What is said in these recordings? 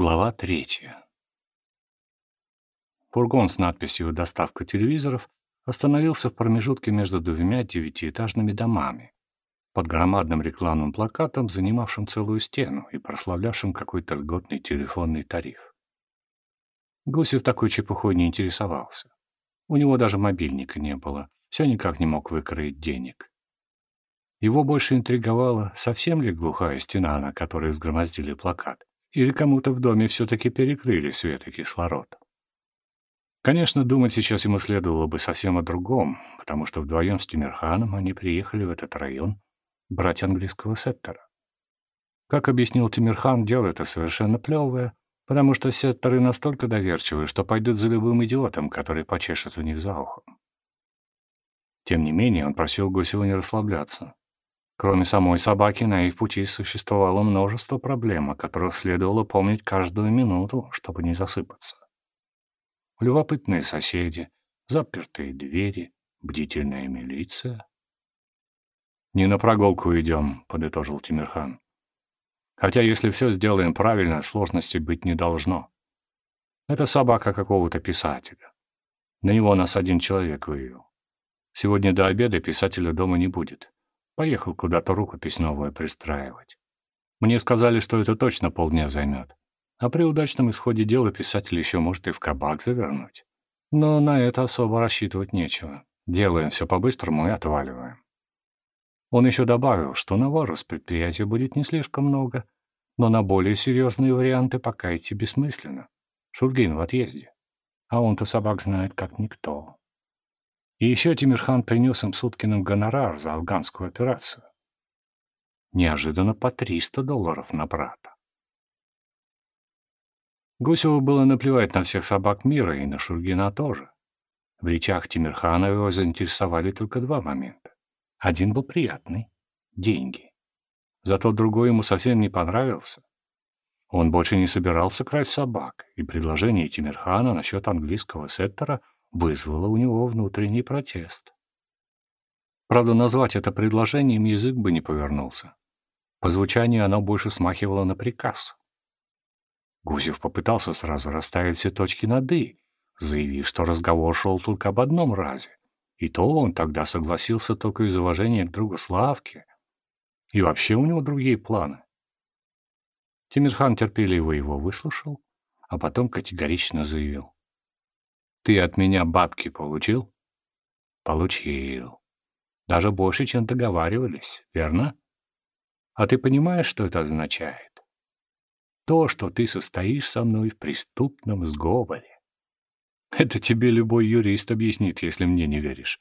Глава третья. Фургон с надписью «Доставка телевизоров» остановился в промежутке между двумя девятиэтажными домами под громадным рекламным плакатом, занимавшим целую стену и прославлявшим какой-то льготный телефонный тариф. Гусев такой чепухой не интересовался. У него даже мобильника не было, все никак не мог выкроить денег. Его больше интриговала, совсем ли глухая стена, на которой сгромоздили плакат, или кому-то в доме все-таки перекрыли свет и кислород. Конечно, думать сейчас ему следовало бы совсем о другом, потому что вдвоем с Тимирханом они приехали в этот район брать английского сеттера. Как объяснил Тимирхан, дело это совершенно плевое, потому что сеттеры настолько доверчивы, что пойдут за любым идиотом, который почешет у них за ухом. Тем не менее, он просил Гусева не расслабляться. Кроме самой собаки, на их пути существовало множество проблем, о которых следовало помнить каждую минуту, чтобы не засыпаться. Любопытные соседи, запертые двери, бдительная милиция. «Не на прогулку идем», — подытожил Тимирхан. «Хотя, если все сделаем правильно, сложностей быть не должно. Это собака какого-то писателя. На него нас один человек вывел. Сегодня до обеда писателя дома не будет. Поехал куда-то рукопись новую пристраивать. Мне сказали, что это точно полдня займет. А при удачном исходе дела писатель еще может и в кабак завернуть. Но на это особо рассчитывать нечего. Делаем все по-быстрому и отваливаем. Он еще добавил, что на вору с предприятия будет не слишком много, но на более серьезные варианты пока идти бессмысленно. Шульгин в отъезде. А он-то собак знает как никто. И еще Тимирхан принес им Суткиным гонорар за афганскую операцию. Неожиданно по 300 долларов на брата. Гусеву было наплевать на всех собак мира и на Шульгина тоже. В речах Тимирхана его заинтересовали только два момента. Один был приятный — деньги. Зато другой ему совсем не понравился. Он больше не собирался красть собак, и предложение Тимирхана насчет английского сеттера — вызвало у него внутренний протест. Правда, назвать это предложением язык бы не повернулся. По звучанию оно больше смахивало на приказ. Гусев попытался сразу расставить все точки над «и», заявив, что разговор шел только об одном разе. И то он тогда согласился только из уважения к другу Славке. И вообще у него другие планы. Тимирхан терпеливо его выслушал, а потом категорично заявил. Ты от меня бабки получил? Получил. Даже больше, чем договаривались, верно? А ты понимаешь, что это означает? То, что ты состоишь со мной в преступном сговоре. Это тебе любой юрист объяснит, если мне не веришь.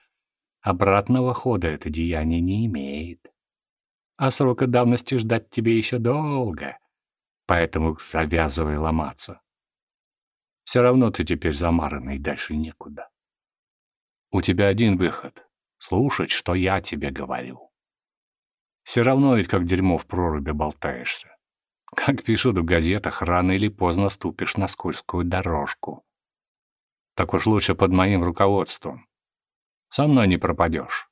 Обратного хода это деяние не имеет. А срока давности ждать тебе еще долго. Поэтому завязывай ломаться. Все равно ты теперь замаранный, дальше некуда. У тебя один выход — слушать, что я тебе говорю. Все равно ведь как дерьмо в проруби болтаешься. Как пишут в газетах, рано или поздно ступишь на скользкую дорожку. Так уж лучше под моим руководством. Со мной не пропадешь.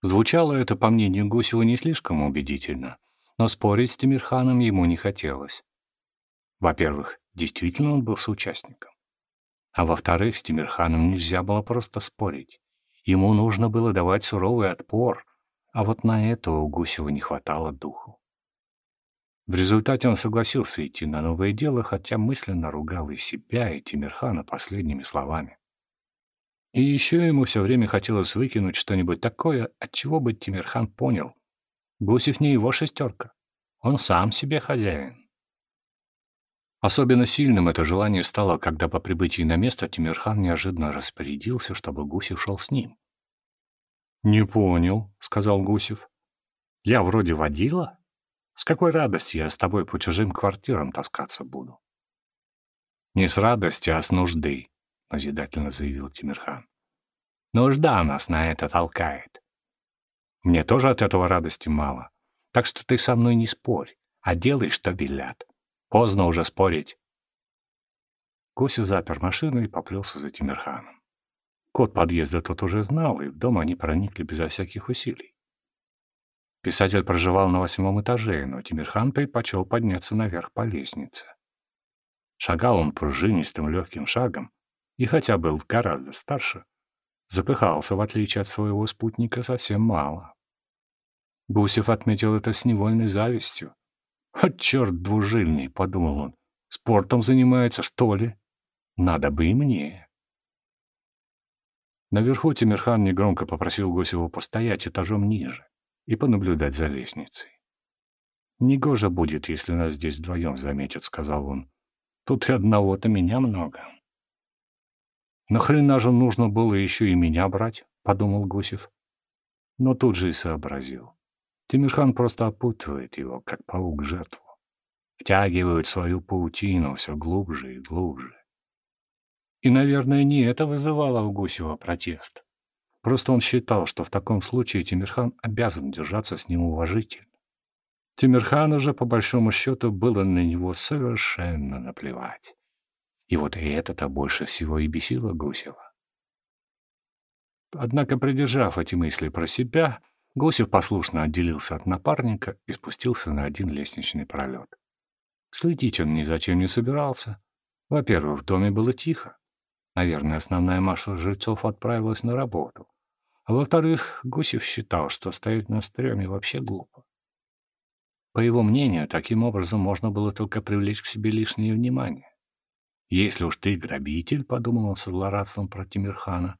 Звучало это, по мнению Гусева, не слишком убедительно, но спорить с Тимирханом ему не хотелось. Во-первых, действительно он был соучастником. А во-вторых, с Тимирханом нельзя было просто спорить. Ему нужно было давать суровый отпор, а вот на это у Гусева не хватало духу. В результате он согласился идти на новое дело, хотя мысленно ругал и себя, и Тимирхана последними словами. И еще ему все время хотелось выкинуть что-нибудь такое, от чего бы Тимирхан понял. Гусев не его шестерка. Он сам себе хозяин. Особенно сильным это желание стало, когда по прибытии на место Тимирхан неожиданно распорядился, чтобы Гусев шел с ним. «Не понял», — сказал Гусев. «Я вроде водила? С какой радостью я с тобой по чужим квартирам таскаться буду?» «Не с радости, а с нужды», — назидательно заявил Тимирхан. «Нужда нас на это толкает. Мне тоже от этого радости мало, так что ты со мной не спорь, а делай, что велят. Поздно уже спорить. Гусев запер машину и поплелся за Тимирханом. Код подъезда тот уже знал, и в дом они проникли безо всяких усилий. Писатель проживал на восьмом этаже, но Тимирхан предпочел подняться наверх по лестнице. Шагал он пружинистым легким шагом, и хотя был гораздо старше, запыхался, в отличие от своего спутника, совсем мало. Гусев отметил это с невольной завистью. «От черт двужильный!» — подумал он. «Спортом занимается, что ли? Надо бы и мне». Наверху Тимирхан негромко попросил Гусева постоять этажом ниже и понаблюдать за лестницей. «Негоже будет, если нас здесь вдвоем заметят», — сказал он. «Тут и одного-то меня много». «Нахрена же нужно было еще и меня брать?» — подумал Гусев. Но тут же и сообразил. Тимирхан просто опутывает его, как паук жертву. Втягивает свою паутину все глубже и глубже. И, наверное, не это вызывало у Гусева протест. Просто он считал, что в таком случае Тимирхан обязан держаться с ним уважительно. Тимирхану же, по большому счету, было на него совершенно наплевать. И вот и это-то больше всего и бесило Гусева. Однако, придержав эти мысли про себя, Гусев послушно отделился от напарника и спустился на один лестничный пролет. Следить он ни зачем не собирался. Во-первых, в доме было тихо. Наверное, основная масса жильцов отправилась на работу. А во-вторых, Гусев считал, что стоять на стреме вообще глупо. По его мнению, таким образом можно было только привлечь к себе лишнее внимание. «Если уж ты грабитель», — подумал он со злорадством про Тимирхана,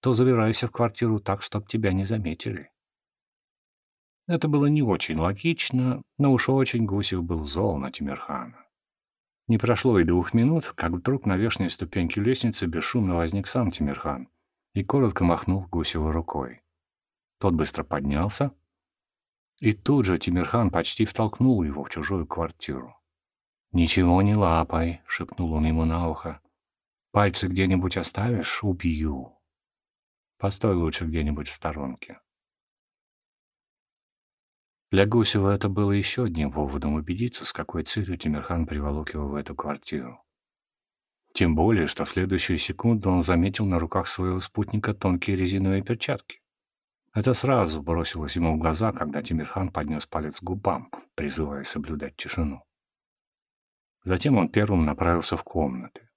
то забирайся в квартиру так, чтоб тебя не заметили. Это было не очень логично, но уж очень Гусев был зол на Тимирхана. Не прошло и двух минут, как вдруг на верхней ступеньке лестницы бесшумно возник сам Тимирхан и коротко махнул Гусеву рукой. Тот быстро поднялся, и тут же Тимирхан почти втолкнул его в чужую квартиру. «Ничего не лапай», — шепнул он ему на ухо. «Пальцы где-нибудь оставишь — убью. Постой лучше где-нибудь в сторонке». Для Гусева это было еще одним поводом убедиться, с какой целью Тимирхан приволок его в эту квартиру. Тем более, что в следующую секунду он заметил на руках своего спутника тонкие резиновые перчатки. Это сразу бросилось ему в глаза, когда Тимирхан поднес палец к губам, призывая соблюдать тишину. Затем он первым направился в комнаты.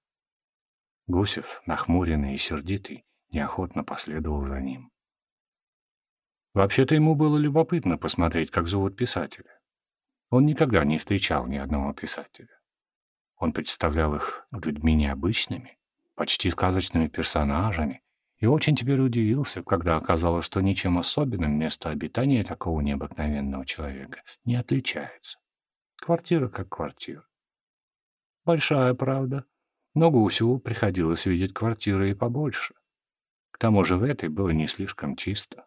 Гусев, нахмуренный и сердитый, неохотно последовал за ним. Вообще-то ему было любопытно посмотреть, как зовут писателя. Он никогда не встречал ни одного писателя. Он представлял их людьми необычными, почти сказочными персонажами, и очень теперь удивился, когда оказалось, что ничем особенным место обитания такого необыкновенного человека не отличается. Квартира как квартира. Большая, правда, но Гусеву приходилось видеть квартиры и побольше. К тому же в этой было не слишком чисто.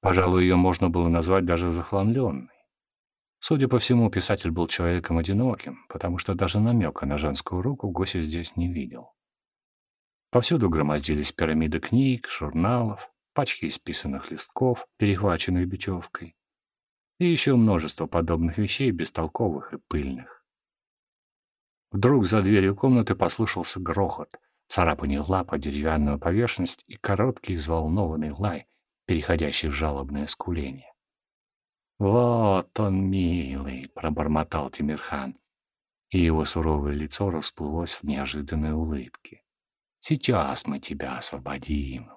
Пожалуй, ее можно было назвать даже захламленной. Судя по всему, писатель был человеком одиноким, потому что даже намека на женскую руку Гося здесь не видел. Повсюду громоздились пирамиды книг, журналов, пачки исписанных листков, перехваченных бечевкой, и еще множество подобных вещей, бестолковых и пыльных. Вдруг за дверью комнаты послышался грохот, царапание лап о деревянную поверхность и короткий взволнованный лай, переходящий в жалобное скуление. «Вот он, милый!» — пробормотал Тимирхан, и его суровое лицо расплылось в неожиданной улыбке. «Сейчас мы тебя освободим!»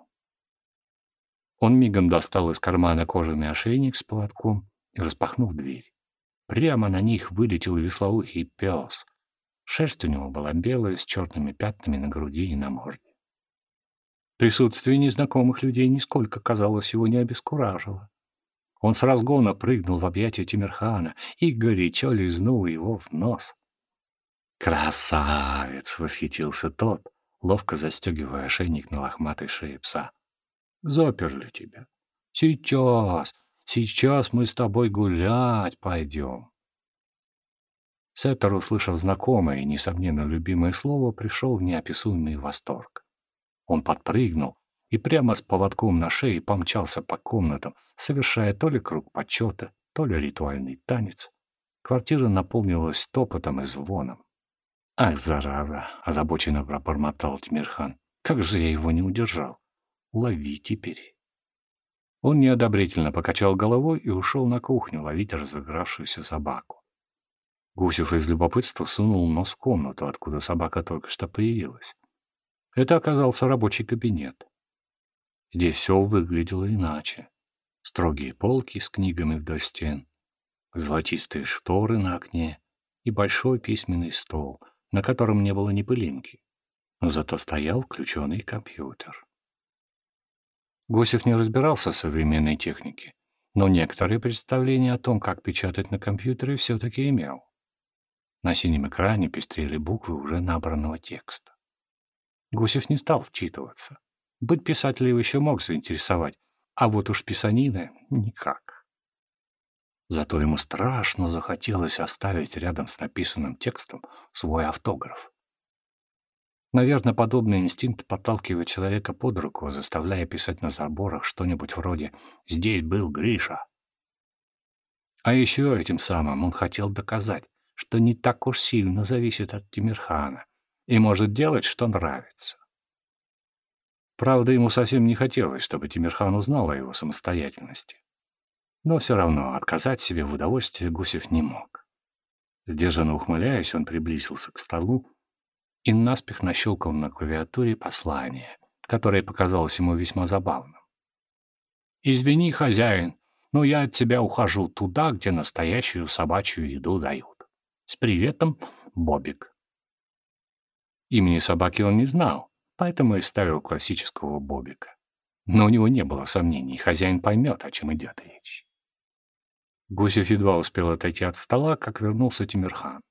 Он мигом достал из кармана кожаный ошейник с поводком и распахнул дверь. Прямо на них вылетел веслоухий пес. Шерсть у него была белая, с черными пятнами на груди и на морде. Присутствие незнакомых людей нисколько, казалось, его не обескуражило. Он с разгона прыгнул в объятия Тимирхана и горячо лизнул его в нос. «Красавец!» — восхитился тот, ловко застегивая ошейник на лохматой шее пса. «Заперли тебя. Сейчас, сейчас мы с тобой гулять пойдем». Сеттер, услышав знакомое и, несомненно, любимое слово, пришел в неописуемый восторг. Он подпрыгнул и прямо с поводком на шее помчался по комнатам, совершая то ли круг почета, то ли ритуальный танец. Квартира наполнилась топотом и звоном. «Ах, зараза!» — озабоченно пробормотал Тимирхан. «Как же я его не удержал! Лови теперь!» Он неодобрительно покачал головой и ушел на кухню ловить разыгравшуюся собаку. Гусев из любопытства сунул нос в комнату, откуда собака только что появилась. Это оказался рабочий кабинет. Здесь все выглядело иначе. Строгие полки с книгами вдоль стен, золотистые шторы на окне и большой письменный стол, на котором не было ни пылинки, но зато стоял включенный компьютер. Гусев не разбирался в современной технике, но некоторые представления о том, как печатать на компьютере, все-таки имел. На синем экране пестрели буквы уже набранного текста. Гусев не стал вчитываться. Быть писателем еще мог заинтересовать, а вот уж писанина — никак. Зато ему страшно захотелось оставить рядом с написанным текстом свой автограф. Наверное, подобный инстинкт подталкивает человека под руку, заставляя писать на заборах что-нибудь вроде «Здесь был Гриша». А еще этим самым он хотел доказать, что не так уж сильно зависит от Тимирхана и может делать, что нравится. Правда, ему совсем не хотелось, чтобы Тимирхан узнал о его самостоятельности. Но все равно отказать себе в удовольствии Гусев не мог. Сдержанно ухмыляясь, он приблизился к столу и наспех нащелкал на клавиатуре послание, которое показалось ему весьма забавным. «Извини, хозяин, но я от тебя ухожу туда, где настоящую собачью еду дают. С приветом, Бобик». Имени собаки он не знал, поэтому и ставил классического Бобика. Но у него не было сомнений, хозяин поймет, о чем идет речь. Гусев едва успел отойти от стола, как вернулся Тимирхан.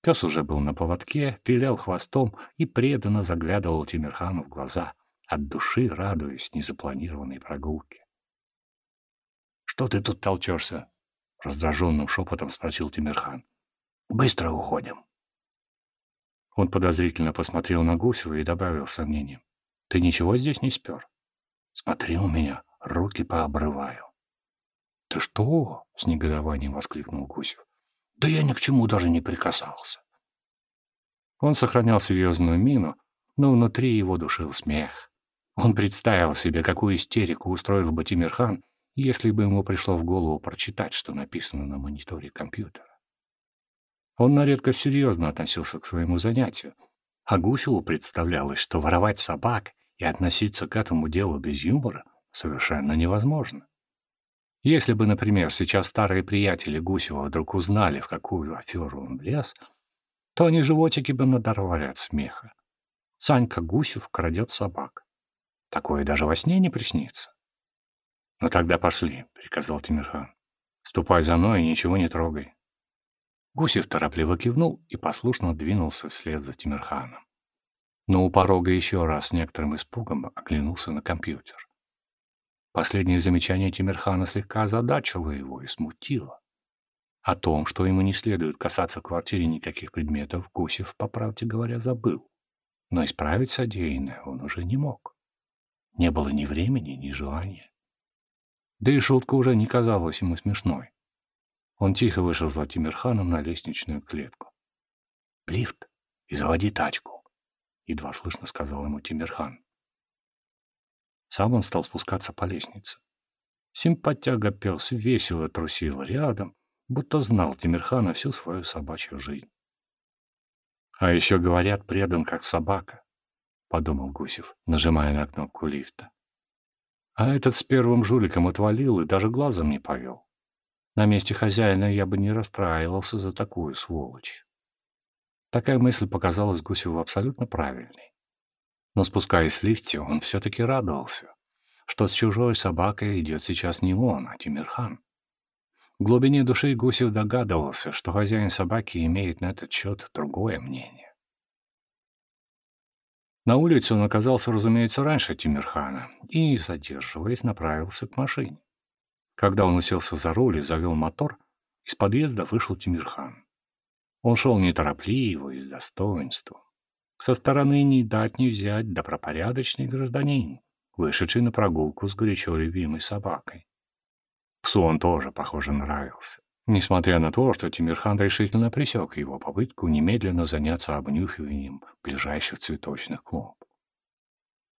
Пес уже был на поводке, вилял хвостом и преданно заглядывал Тимирхану в глаза, от души радуясь незапланированной прогулке. «Что ты тут толчешься?» — раздраженным шепотом спросил Тимирхан. «Быстро уходим». Он подозрительно посмотрел на Гусева и добавил сомнением. «Ты ничего здесь не спер?» «Смотри у меня, руки пообрываю». «Ты что?» — с негодованием воскликнул Гусев. Да я ни к чему даже не прикасался. Он сохранял серьезную мину, но внутри его душил смех. Он представил себе, какую истерику устроил бы Тимирхан, если бы ему пришло в голову прочитать, что написано на мониторе компьютера. Он на редкость серьезно относился к своему занятию, а Гусеву представлялось, что воровать собак и относиться к этому делу без юмора совершенно невозможно. Если бы, например, сейчас старые приятели Гусева вдруг узнали, в какую аферу он влез, то они животики бы надорвали от смеха. Санька Гусев крадет собак. Такое даже во сне не приснится. «Ну тогда пошли», — приказал Тимирхан. «Ступай за мной и ничего не трогай». Гусев торопливо кивнул и послушно двинулся вслед за Тимирханом. Но у порога еще раз с некоторым испугом оглянулся на компьютер. Последнее замечание Тимирхана слегка озадачило его и смутило. О том, что ему не следует касаться в квартире никаких предметов, Гусев, по правде говоря, забыл. Но исправить содеянное он уже не мог. Не было ни времени, ни желания. Да и шутка уже не казалась ему смешной. Он тихо вышел за Тимирханом на лестничную клетку. «Лифт и заводи тачку», — едва слышно сказал ему Тимирхан. Сам он стал спускаться по лестнице. Симпатяга пес весело трусил рядом, будто знал Тимирхана всю свою собачью жизнь. «А еще, говорят, предан, как собака», — подумал Гусев, нажимая на кнопку лифта. А этот с первым жуликом отвалил и даже глазом не повел. На месте хозяина я бы не расстраивался за такую сволочь. Такая мысль показалась Гусеву абсолютно правильной. Но спускаясь в лифте, он все-таки радовался, что с чужой собакой идет сейчас не он, а Тимирхан. В глубине души Гусев догадывался, что хозяин собаки имеет на этот счет другое мнение. На улице он оказался, разумеется, раньше Тимирхана и, задерживаясь, направился к машине. Когда он уселся за руль и завел мотор, из подъезда вышел Тимирхан. Он шел неторопливо и с достоинством. Со стороны не дать не взять добропорядочный гражданин, вышедший на прогулку с горячо любимой собакой. Псу он тоже, похоже, нравился. Несмотря на то, что Тимирхан решительно пресек его попытку немедленно заняться обнюхиванием ближайших цветочных клумб.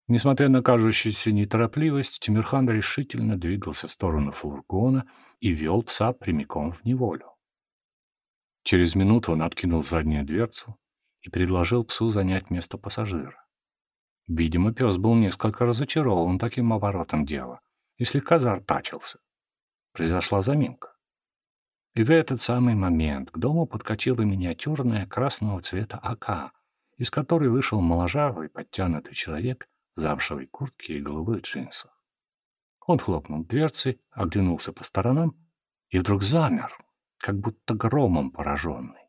Несмотря на кажущуюся неторопливость, Тимирхан решительно двигался в сторону фургона и вел пса прямиком в неволю. Через минуту он откинул заднюю дверцу и предложил псу занять место пассажира. Видимо, пес был несколько разочарован таким оборотом дела и слегка заортачился. Произошла заминка. И в этот самый момент к дому подкатила миниатюрная красного цвета АК, из которой вышел моложавый подтянутый человек замшевой куртке и голубых джинсах. Он хлопнул дверцей, оглянулся по сторонам и вдруг замер, как будто громом пораженный.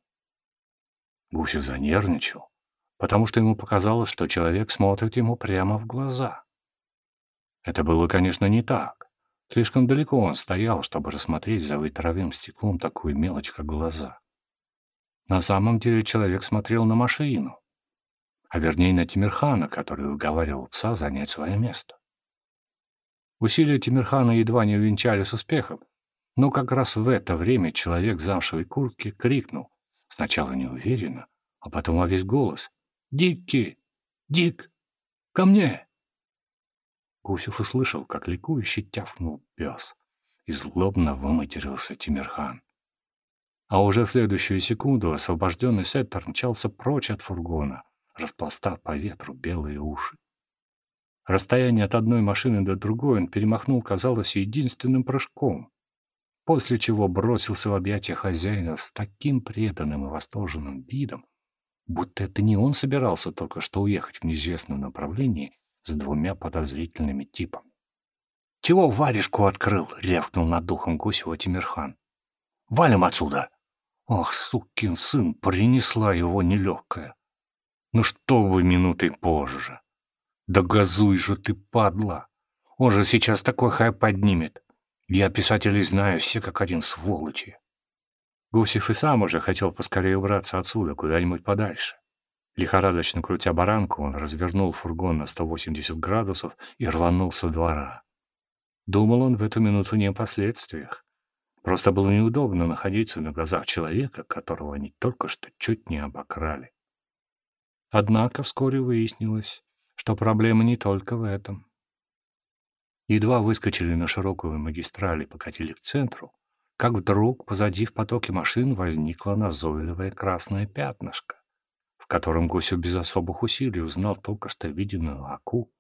Гусев занервничал, потому что ему показалось, что человек смотрит ему прямо в глаза. Это было, конечно, не так. Слишком далеко он стоял, чтобы рассмотреть за вытравым стеклом такую мелочь, как глаза. На самом деле человек смотрел на машину, а вернее на Тимирхана, который уговаривал пса занять свое место. Усилия Тимирхана едва не увенчались успехом, но как раз в это время человек в замшевой куртке крикнул, сначала неуверенно, а потом во весь голос. «Дикки! Дик! Ко мне!» Гусев услышал, как ликующий тявкнул пес, и злобно выматерился Тимирхан. А уже в следующую секунду освобожденный сеттер мчался прочь от фургона, распластав по ветру белые уши. Расстояние от одной машины до другой он перемахнул, казалось, единственным прыжком, после чего бросился в объятия хозяина с таким преданным и восторженным видом, будто это не он собирался только что уехать в неизвестном направлении с двумя подозрительными типами. — Чего варежку открыл? — рявкнул над духом Гусева Тимирхан. — Валим отсюда! Ах, сукин сын, принесла его нелегкая. Ну что вы минуты позже? Да газуй же ты, падла! Он же сейчас такой хай поднимет. Я писателей знаю все как один сволочи. Гусев и сам уже хотел поскорее убраться отсюда, куда-нибудь подальше. Лихорадочно крутя баранку, он развернул фургон на 180 градусов и рванул со двора. Думал он в эту минуту не о последствиях. Просто было неудобно находиться на глазах человека, которого они только что чуть не обокрали. Однако вскоре выяснилось, что проблема не только в этом. Едва выскочили на широкую магистраль и покатили к центру, как вдруг позади в потоке машин возникло назойливое красное пятнышко, в котором Гусев без особых усилий узнал только что виденную Аку.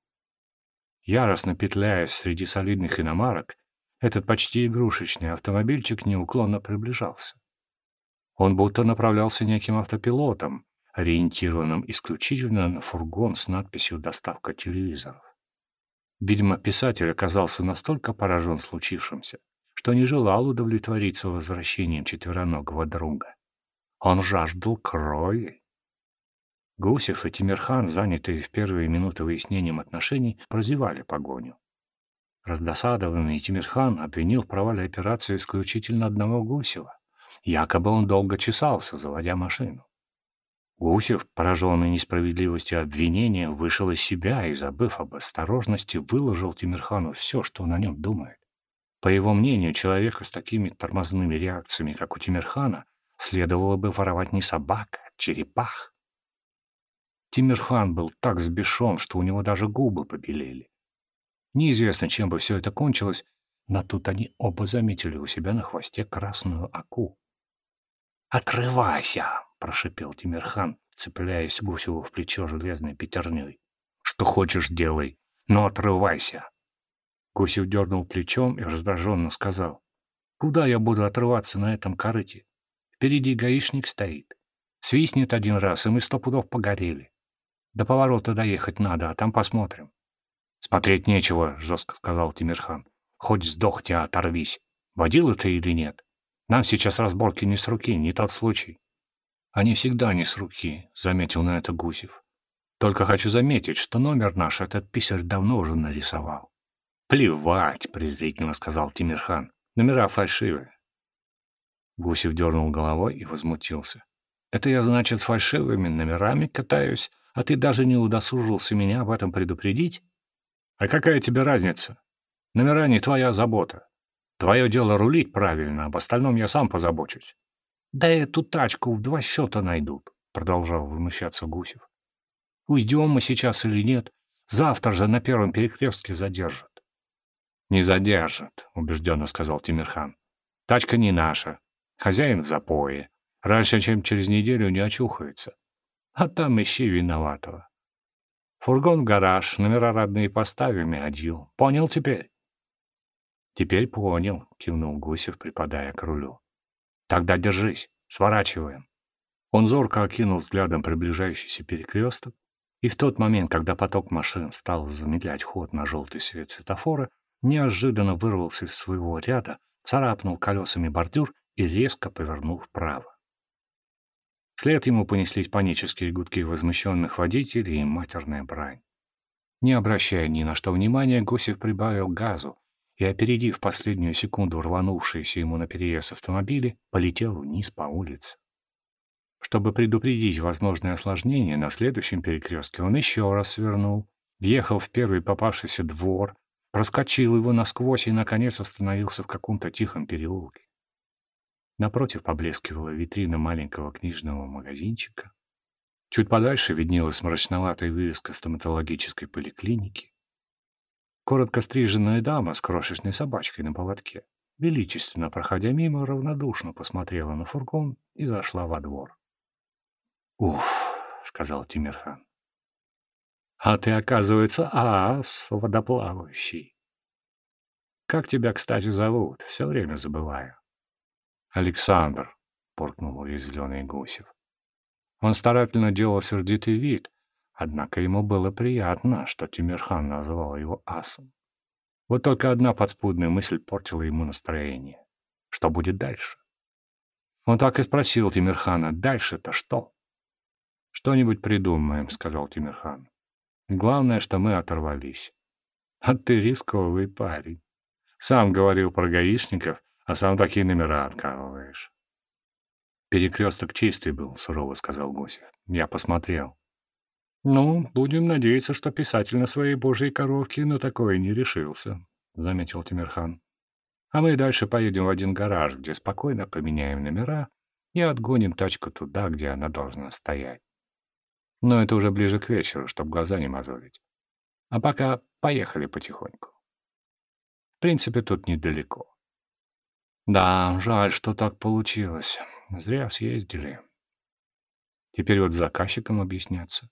Яростно петляясь среди солидных иномарок, этот почти игрушечный автомобильчик неуклонно приближался. Он будто направлялся неким автопилотом, ориентированным исключительно на фургон с надписью «Доставка телевизоров». Видимо, писатель оказался настолько поражен случившимся, что не желал удовлетвориться возвращением четвероногого друга. Он жаждал крови. Гусев и Тимирхан, занятые в первые минуты выяснением отношений, прозевали погоню. Раздосадованный Тимирхан обвинил в провале операции исключительно одного Гусева. Якобы он долго чесался, заводя машину. Гусев, пораженный несправедливостью обвинения, вышел из себя и, забыв об осторожности, выложил Тимирхану все, что он о нем думает. По его мнению, человека с такими тормозными реакциями, как у Тимирхана, следовало бы воровать не собак, а черепах. Тимирхан был так сбешен, что у него даже губы побелели. Неизвестно, чем бы все это кончилось, но тут они оба заметили у себя на хвосте красную аку. «Отрывайся!» — прошипел Тимирхан, цепляясь Гусеву в плечо железной пятерней. «Что хочешь, делай, но отрывайся!» Гусев дернул плечом и раздраженно сказал. «Куда я буду отрываться на этом корыте? Впереди гаишник стоит. Свистнет один раз, и мы сто пудов погорели. До поворота доехать надо, а там посмотрим». «Смотреть нечего», — жестко сказал Тимирхан. «Хоть сдохни, оторвись. Водил ты или нет? Нам сейчас разборки не с руки, не тот случай». «Они всегда не с руки», — заметил на это Гусев. «Только хочу заметить, что номер наш этот писарь давно уже нарисовал». «Плевать», — презрительно сказал Тимирхан. «Номера фальшивые». Гусев дернул головой и возмутился. «Это я, значит, с фальшивыми номерами катаюсь, а ты даже не удосужился меня об этом предупредить? А какая тебе разница? Номера не твоя забота. Твое дело рулить правильно, об остальном я сам позабочусь. «Да эту тачку в два счета найдут», — продолжал вымущаться Гусев. «Уйдем мы сейчас или нет, Завтра же на первом перекрестке задержат. «Не задержат», — убежденно сказал Тимирхан. «Тачка не наша. Хозяин в запое. Раньше, чем через неделю, не очухается. А там ищи виноватого. Фургон в гараж, номера родные поставим и адью. Понял теперь?» «Теперь понял», — кивнул Гусев, припадая к рулю. «Тогда держись, сворачиваем». Он зорко окинул взглядом приближающийся перекресток, и в тот момент, когда поток машин стал замедлять ход на желтый свет светофора, неожиданно вырвался из своего ряда, царапнул колесами бордюр и резко повернул вправо. Вслед ему понеслись панические гудки возмущенных водителей и матерная брань. Не обращая ни на что внимания, Гусев прибавил газу и, опередив последнюю секунду рванувшиеся ему на переезд автомобили, полетел вниз по улице. Чтобы предупредить возможные осложнения, на следующем перекрестке он еще раз свернул, въехал в первый попавшийся двор, проскочил его насквозь и, наконец, остановился в каком-то тихом переулке. Напротив поблескивала витрина маленького книжного магазинчика. Чуть подальше виднелась мрачноватая вывеска стоматологической поликлиники. Коротко стриженная дама с крошечной собачкой на поводке, величественно проходя мимо, равнодушно посмотрела на фургон и зашла во двор. «Уф», — сказал Тимирхан. «А ты, оказывается, ас водоплавающий. Как тебя, кстати, зовут? Все время забываю». «Александр», — поркнул уязвленный Гусев. Он старательно делал сердитый вид, однако ему было приятно, что Тимирхан назвал его асом. Вот только одна подспудная мысль портила ему настроение. Что будет дальше? Он так и спросил Тимирхана, дальше-то что? «Что-нибудь придумаем», — сказал Тимирхан. «Главное, что мы оторвались». «А ты рисковый парень. Сам говорил про гаишников, а сам такие номера откалываешь. «Перекресток чистый был», — сурово сказал Гусев. «Я посмотрел». «Ну, будем надеяться, что писатель на своей божьей коровке на такое не решился», — заметил Тимирхан. «А мы дальше поедем в один гараж, где спокойно поменяем номера и отгоним тачку туда, где она должна стоять. Но это уже ближе к вечеру, чтобы глаза не мозолить. А пока поехали потихоньку. В принципе, тут недалеко. Да, жаль, что так получилось. Зря съездили. Теперь вот заказчикам объясняться.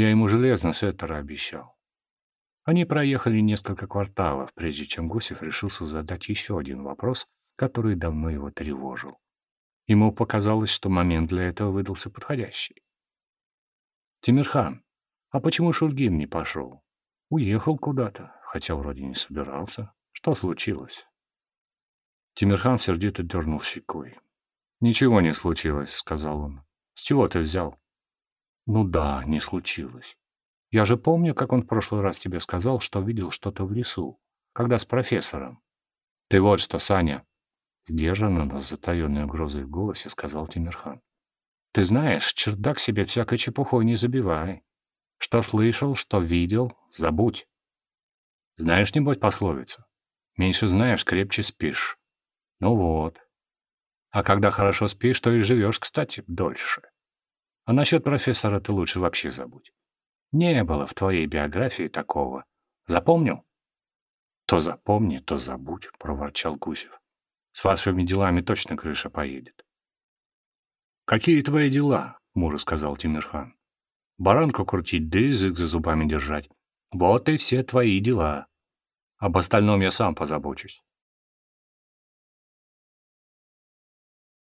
Я ему железно Сеттера обещал. Они проехали несколько кварталов, прежде чем Гусев решился задать еще один вопрос, который давно его тревожил. Ему показалось, что момент для этого выдался подходящий. «Тимирхан, а почему Шульгин не пошел? Уехал куда-то, хотя вроде не собирался. Что случилось?» Тимирхан сердито дернул щекой. «Ничего не случилось», — сказал он. «С чего ты взял?» «Ну да, не случилось. Я же помню, как он в прошлый раз тебе сказал, что видел что-то в лесу, когда с профессором. Ты вот что, Саня!» Сдержанно, но с затаенной угрозой в голосе сказал Тимирхан. «Ты знаешь, чердак себе всякой чепухой не забивай. Что слышал, что видел, забудь. Знаешь, небось, пословицу? Меньше знаешь, крепче спишь. Ну вот. А когда хорошо спишь, то и живешь, кстати, дольше. А насчет профессора ты лучше вообще забудь. Не было в твоей биографии такого. Запомнил? То запомни, то забудь, проворчал Гусев. С вашими делами точно крыша поедет. Какие твои дела? Мура сказал Тимирхан. Баранку крутить, да язык за зубами держать. Вот и все твои дела. Об остальном я сам позабочусь.